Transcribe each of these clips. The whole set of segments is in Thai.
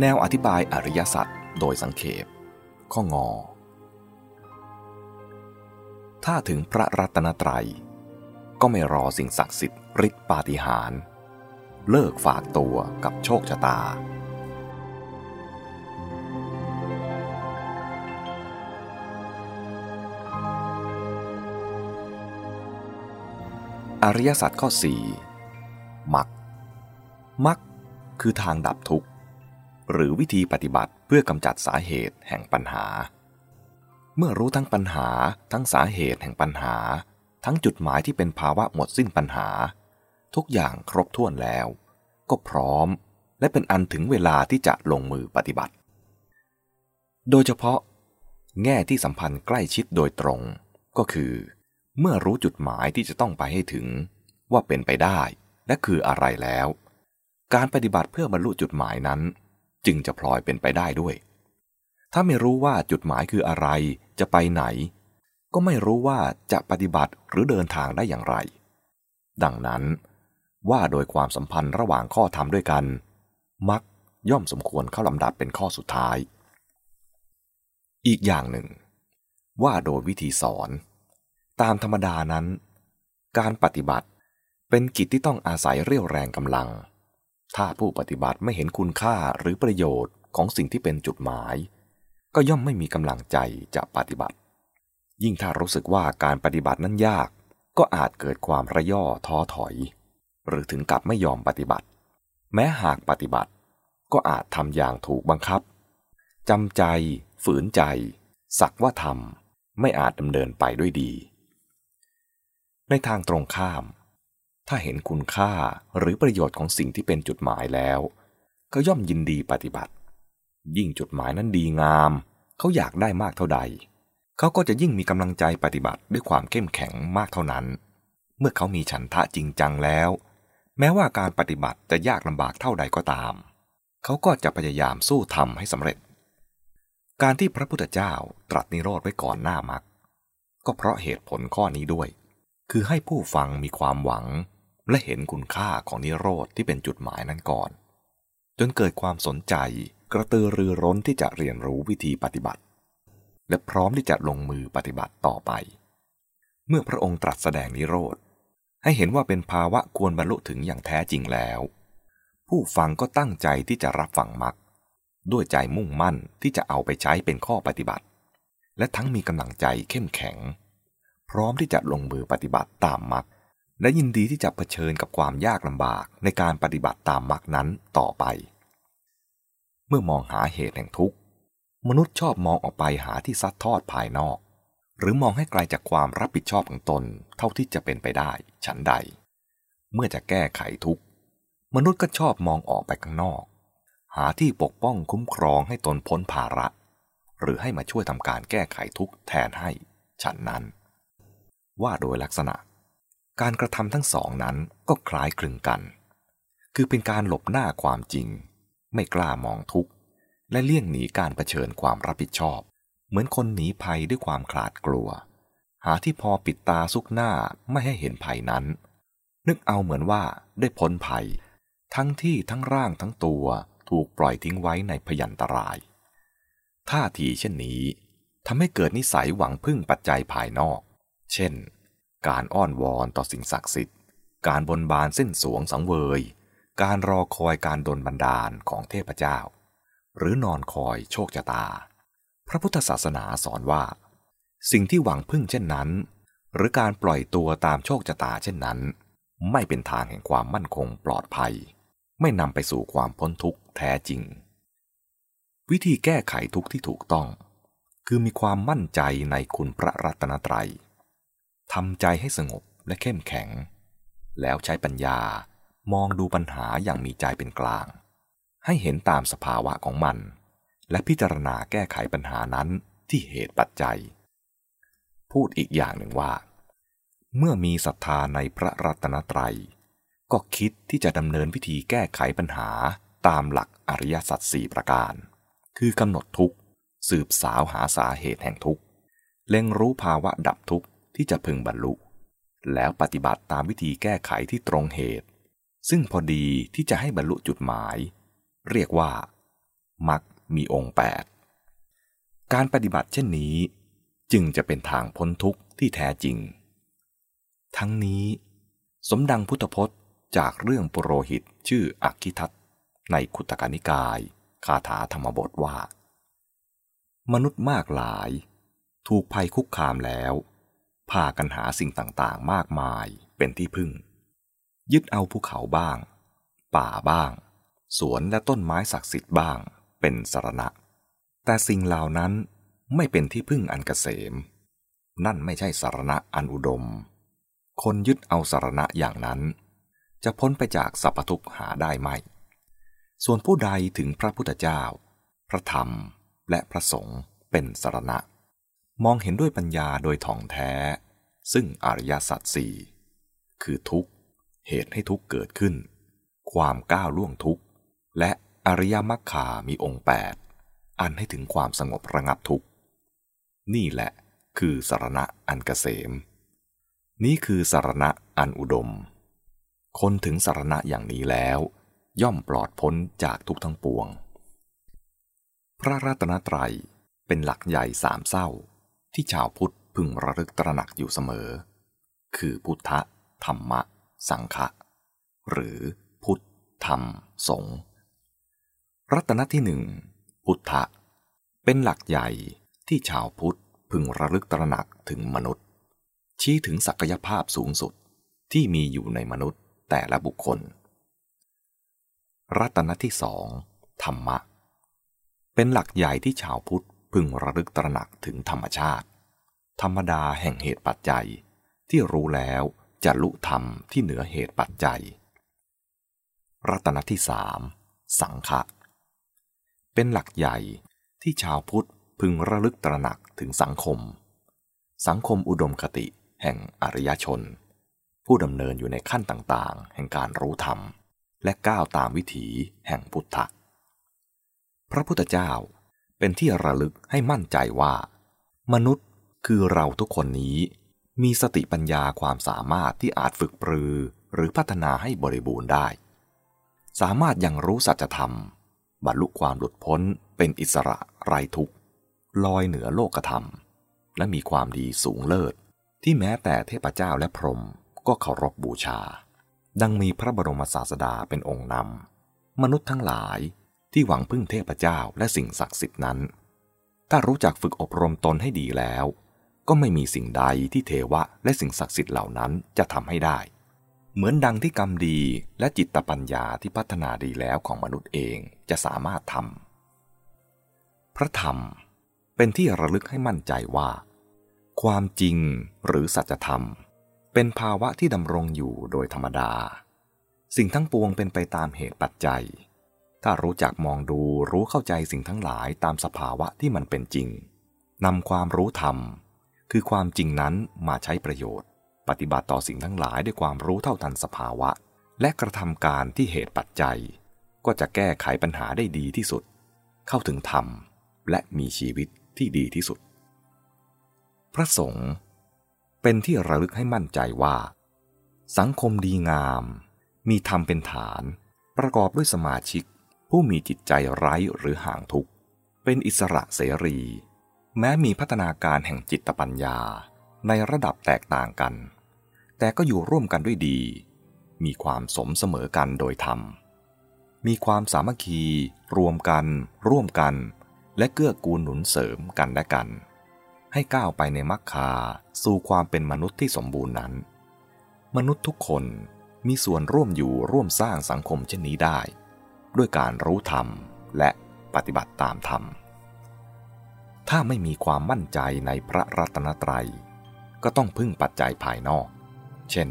แนวอธิบายอริยสัจโดยสังเขป ข้องอ ถ้าถึงพระรัตนตรัย ก็ไม่รอสิ่งศักดิ์สิทธิ์ฤทธิปาฏิหาริย์เลิกฝากตัวกับโชคชะตา อริยสัจข้อ 4 มัก มักคือทางดับทุกข์ หรือวิธีปฏิบัติเพื่อกำจัดสาเหตุแห่งปัญหา เมื่อรู้ทั้งปัญหา ทั้งสาเหตุแห่งปัญหา ทั้งจุดหมายที่เป็นภาวะหมดสิ้นปัญหา ทุกอย่างครบถ้วนแล้ว ก็พร้อม และเป็นอันถึงเวลาที่จะลงมือปฏิบัติ โดยเฉพาะ แง่ที่สัมพันธ์ใกล้ชิดโดยตรง ก็คือ เมื่อรู้จุดหมายที่จะต้องไปให้ถึง ว่าเป็นไปได้และคืออะไรแล้ว การปฏิบัติเพื่อบรรลุจุดหมายนั้น จึงจะพลอยเป็นไปได้ด้วย ถ้าไม่รู้ว่าจุดหมายคืออะไร จะไปไหน ก็ไม่รู้ว่าจะปฏิบัติหรือเดินทางได้อย่างไร ดังนั้น ว่าโดยความสัมพันธ์ระหว่างข้อธรรมด้วยกัน มักย่อมสมควรเข้าลำดับเป็นข้อสุดท้าย อีกอย่างหนึ่ง ว่าโดยวิธีสอน ตามธรรมดานั้น การปฏิบัติเป็นกิจที่ต้องอาศัยเรี่ยวแรงกำลัง ถ้าผู้ปฏิบัติไม่เห็นคุณค่าหรือประโยชน์ของสิ่งที่เป็นจุดหมาย ก็ย่อมไม่มีกำลังใจจะปฏิบัติ ยิ่งถ้ารู้สึกว่าการปฏิบัตินั้นยาก ก็อาจเกิดความระย่อท้อถอย หรือถึงกับไม่ยอมปฏิบัติ แม้หากปฏิบัติ ก็อาจทำอย่างถูกบังคับจำใจ ฝืนใจ สักว่าทำไม่อาจดำเนินไปด้วยดี ในทางตรงข้าม ถ้าเห็นคุณค่าหรือประโยชน์ของสิ่งที่เป็นจุดหมายแล้ว ก็ย่อมยินดีปฏิบัติ ยิ่งจุดหมายนั้นดีงาม เขาอยากได้มากเท่าใด เขาก็จะยิ่งมีกำลังใจปฏิบัติด้วยความเข้มแข็งมากเท่านั้น เมื่อเขามีฉันทะจริงจังแล้ว แม้ว่าการปฏิบัติจะยากลำบากเท่าใดก็ตาม เขาก็จะพยายามสู้ทำให้สำเร็จ การที่พระพุทธเจ้าตรัสนิโรธไว้ก่อนหน้ามรรคก็เพราะเหตุผลข้อนี้ด้วย คือให้ผู้ฟังมีความหวัง และเห็นคุณค่าของนิโรธที่เป็นจุดหมายนั้นก่อน จนเกิดความสนใจกระตือรือร้นที่จะเรียนรู้วิธีปฏิบัติ และพร้อมที่จะลงมือปฏิบัติต่อไป เมื่อพระองค์ตรัสแสดงนิโรธ ให้เห็นว่าเป็นภาวะควรบรรลุถึงอย่างแท้จริงแล้ว ผู้ฟังก็ตั้งใจที่จะรับฟังมรรคด้วยใจมุ่งมั่นที่จะเอาไปใช้เป็นข้อปฏิบัติ และทั้งมีกำลังใจเข้มแข็ง พร้อมที่จะลงมือปฏิบัติตามมรรค และยินดีที่จะเผชิญกับความยากลำบากในการปฏิบัติตามมรรคนั้นต่อไป เมื่อมองหาเหตุแห่งทุกข์ มนุษย์ชอบมองออกไปหาที่ซัดทอดภายนอก หรือมองให้ไกลจากความรับผิดชอบของตนเท่าที่จะเป็นไปได้ฉันใด เมื่อจะแก้ไขทุกข์ มนุษย์ก็ชอบมองออกไปข้างนอก หาที่ปกป้องคุ้มครองให้ตนพ้นภาระ หรือให้มาช่วยทำการแก้ไขทุกข์แทนให้ฉันนั้น ว่าโดยลักษณะ การกระทำทั้งสองนั้นก็คล้ายคลึงกัน คือเป็นการหลบหน้าความจริง ไม่กล้ามองทุกข์ และเลี่ยงหนีการเผชิญความรับผิดชอบ เหมือนคนหนีภัยด้วยความขลาดกลัว หาที่พอปิดตาซุกหน้าไม่ให้เห็นภัยนั้น นึกเอาเหมือนว่าได้พ้นภัย ทั้งที่ทั้งร่างทั้งตัวถูกปล่อยทิ้งไว้ในพยันตราย ท่าทีเช่นนี้ทำให้เกิดนิสัยหวังพึ่งปัจจัยภายนอก เช่น การอ้อนวอนต่อสิ่งศักดิ์สิทธิ์ การบนบานเส้นสวงสังเวย การรอคอยการดลบันดาลของเทพเจ้า หรือนอนคอยโชคชะตา พระพุทธศาสนาสอนว่า สิ่งที่หวังพึ่งเช่นนั้น หรือการปล่อยตัวตามโชคชะตาเช่นนั้น ไม่เป็นทางแห่งความมั่นคงปลอดภัย ไม่นำไปสู่ความพ้นทุกข์แท้จริง วิธีแก้ไขทุกข์ที่ถูกต้อง คือมีความมั่นใจในคุณพระรัตนตรัย ทำใจให้สงบและเข้มแข็ง แล้วใช้ปัญญามองดูปัญหาอย่างมีใจเป็นกลาง ให้เห็นตามสภาวะของมัน และพิจารณาแก้ไขปัญหานั้นที่เหตุปัจจัย พูดอีกอย่างหนึ่งว่า เมื่อมีศรัทธาในพระรัตนตรัย ก็คิดที่จะดำเนินวิธีแก้ไขปัญหาตามหลักอริยสัจสี่ประการ คือกำหนดทุกข์ สืบสาวหาสาเหตุแห่งทุกข์ เล็งรู้ภาวะดับทุกข์ ที่จะพึงบรรลุ แล้วปฏิบัติตามวิธีแก้ไขที่ตรงเหตุ ซึ่งพอดีที่จะให้บรรลุจุดหมาย เรียกว่า มักมีองค์แปดการปฏิบัติเช่นนี้ จึงจะเป็นทางพ้นทุกข์ที่แท้จริง ทั้งนี้ สมดังพุทธพจน์จากเรื่องปุโรหิตชื่ออักขิทัตในขุตกานิกาย คาถาธรรมบทว่า มนุษย์มากหลาย ถูกภัยคุกคามแล้ว พากันหาสิ่งต่างๆ มากมายเป็นที่พึ่ง ยึดเอาภูเขาบ้าง ป่าบ้าง สวนและต้นไม้ศักดิ์สิทธิ์บ้าง เป็นสรณะ แต่สิ่งเหล่านั้นไม่เป็นที่พึ่งอันกเกษม นั่นไม่ใช่สารณะอันอุดม คนยึดเอาสารณะอย่างนั้น จะพ้นไปจากสัพพทุกหาได้ไหม ส่วนผู้ใดถึงพระพุทธเจ้า พระธรรมและพระสงฆ์เป็นสารณะ มองเห็นด้วยปัญญาโดยท่องแท้ ซึ่งอริยสัจสี่คือทุกข์ เหตุให้ทุกข์เกิดขึ้น ความก้าวล่วงทุกข์ และอริยมรรคามีองค์แปดอันให้ถึงความสงบระงับทุกข์ นี่แหละคือสารณะอันกเกษม นี่คือสารณะอันอุดม คนถึงสารณะอย่างนี้แล้ว ย่อมปลอดพ้นจากทุกทั้งปวง พระรัตนตรัยเป็นหลักใหญ่สามเศร้า ที่ชาวพุทธพึงระลึกตระหนักอยู่เสมอ คือพุทธธรรมะ สังฆะหรือพุทธธรรมสงฆ์รัตนที่หนึ่งพุทธะ เป็นหลักใหญ่ที่ชาวพุทธพึงระลึกตระหนักถึงมนุษย์ ชี้ถึงศักยภาพสูงสุดที่มีอยู่ในมนุษย์แต่ละบุคคล รัตนที่สองธรรมะ เป็นหลักใหญ่ที่ชาวพุทธ พึงระลึกตระหนักถึงธรรมชาติ ธรรมดาแห่งเหตุปัจจัย ที่รู้แล้วจะลุธรรมที่เหนือเหตุปัจจัย รัตนที่สามสังฆะเป็นหลักใหญ่ที่ชาวพุทธพึงระลึกตระหนักถึงสังคม สังคมอุดมคติแห่งอริยชน ผู้ดำเนินอยู่ในขั้นต่างๆ แห่งการรู้ธรรม และก้าวตามวิถีแห่งพุทธะพระพุทธเจ้า เป็นที่ระลึกให้มั่นใจว่า มนุษย์คือเราทุกคนนี้ มีสติปัญญาความสามารถที่อาจฝึกปรือหรือพัฒนาให้บริบูรณ์ได้ สามารถยังรู้สัจธรรม บรรลุความหลุดพ้นเป็นอิสระไร้ทุกข์ลอยเหนือโลกธรรม และมีความดีสูงเลิศ ที่แม้แต่เทพเจ้าและพรหมก็เคารพบบูชา ดังมีพระบรมศาสดาเป็นองค์นำมนุษย์ทั้งหลาย ที่หวังพึ่งเทพเจ้าและสิ่งศักดิ์สิทธิ์นั้น ถ้ารู้จักฝึกอบรมตนให้ดีแล้ว ก็ไม่มีสิ่งใดที่เทวะและสิ่งศักดิ์สิทธิ์เหล่านั้นจะทำให้ได้ เหมือนดังที่กรรมดีและจิตปัญญาที่พัฒนาดีแล้วของมนุษย์เองจะสามารถทำพระธรรมเป็นที่ระลึกให้มั่นใจว่า ความจริงหรือสัจธรรม เป็นภาวะที่ดำรงอยู่โดยธรรมดา สิ่งทั้งปวงเป็นไปตามเหตุปัจจัย ถ้ารู้จักมองดูรู้เข้าใจสิ่งทั้งหลายตามสภาวะที่มันเป็นจริงนำความรู้ธรรม คือความจริงนั้นมาใช้ประโยชน์ ปฏิบัติต่อสิ่งทั้งหลายด้วยความรู้เท่าทันสภาวะ และกระทำการที่เหตุปัจจัย ก็จะแก้ไขปัญหาได้ดีที่สุด เข้าถึงธรรม และมีชีวิตที่ดีที่สุด พระสงฆ์เป็นที่ระลึกให้มั่นใจว่า สังคมดีงาม มีธรรมเป็นฐาน ประกอบด้วยสมาชิก ผู้มีจิตใจไร้หรือห่างทุกข์ เป็นอิสระเสรี แม้มีพัฒนาการแห่งจิตปัญญาในระดับแตกต่างกัน แต่ก็อยู่ร่วมกันด้วยดี มีความสมเสมอกันโดยธรรม มีความสามัคคี รวมกัน ร่วมกัน และเกื้อกูลหนุนเสริมกันและกัน ให้ก้าวไปในมรรคาสู่ความเป็นมนุษย์ที่สมบูรณ์นั้น มนุษย์ทุกคนมีส่วนร่วมอยู่ร่วมสร้างสังคมเช่นนี้ได้ ด้วยการรู้ธรรมและปฏิบัติตามธรรม ถ้าไม่มีความมั่นใจในพระรัตนตรัย ก็ต้องพึ่งปัจจัยภายนอก เช่น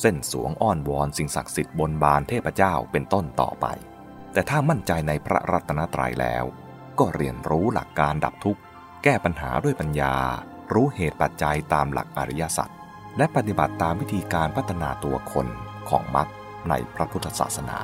เส้นสวงอ้อนวอนสิ่งศักดิ์สิทธิ์บนบานเทพเจ้าเป็นต้นต่อไป แต่ถ้ามั่นใจในพระรัตนตรัยแล้ว ก็เรียนรู้หลักการดับทุกข์ แก้ปัญหาด้วยปัญญา รู้เหตุปัจจัยตามหลักอริยสัจ และปฏิบัติตามวิธีการพัฒนาตัวคนของมรรคในพระพุทธศาสนา